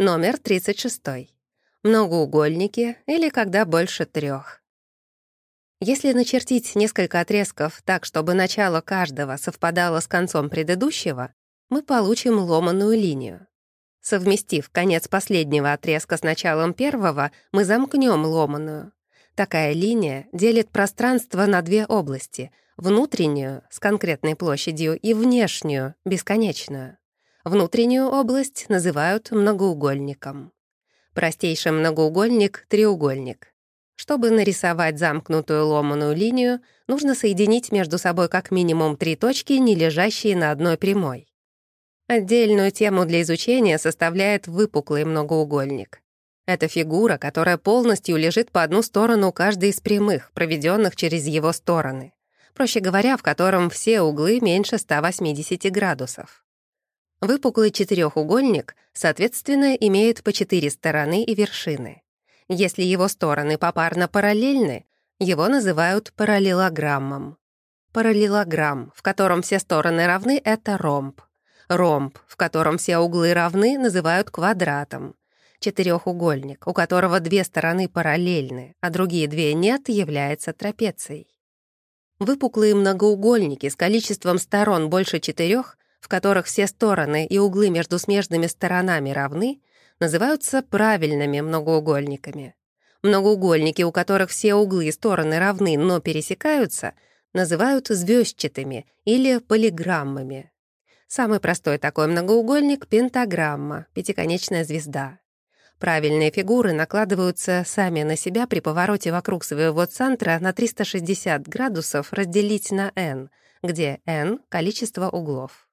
Номер 36. Многоугольники или когда больше трех. Если начертить несколько отрезков так, чтобы начало каждого совпадало с концом предыдущего, мы получим ломаную линию. Совместив конец последнего отрезка с началом первого, мы замкнем ломаную. Такая линия делит пространство на две области — внутреннюю, с конкретной площадью, и внешнюю, бесконечную. Внутреннюю область называют многоугольником. Простейший многоугольник — треугольник. Чтобы нарисовать замкнутую ломаную линию, нужно соединить между собой как минимум три точки, не лежащие на одной прямой. Отдельную тему для изучения составляет выпуклый многоугольник. Это фигура, которая полностью лежит по одну сторону каждой из прямых, проведенных через его стороны. Проще говоря, в котором все углы меньше 180 градусов. Выпуклый четырехугольник, соответственно, имеет по четыре стороны и вершины. Если его стороны попарно параллельны, его называют параллелограммом. Параллелограмм, в котором все стороны равны, — это ромб. Ромб, в котором все углы равны, называют квадратом. Четырехугольник, у которого две стороны параллельны, а другие две нет, является трапецией. Выпуклые многоугольники с количеством сторон больше четырех в которых все стороны и углы между смежными сторонами равны, называются правильными многоугольниками. Многоугольники, у которых все углы и стороны равны, но пересекаются, называют звездчатыми или полиграммами. Самый простой такой многоугольник — пентаграмма, пятиконечная звезда. Правильные фигуры накладываются сами на себя при повороте вокруг своего центра на 360 градусов разделить на n, где n — количество углов.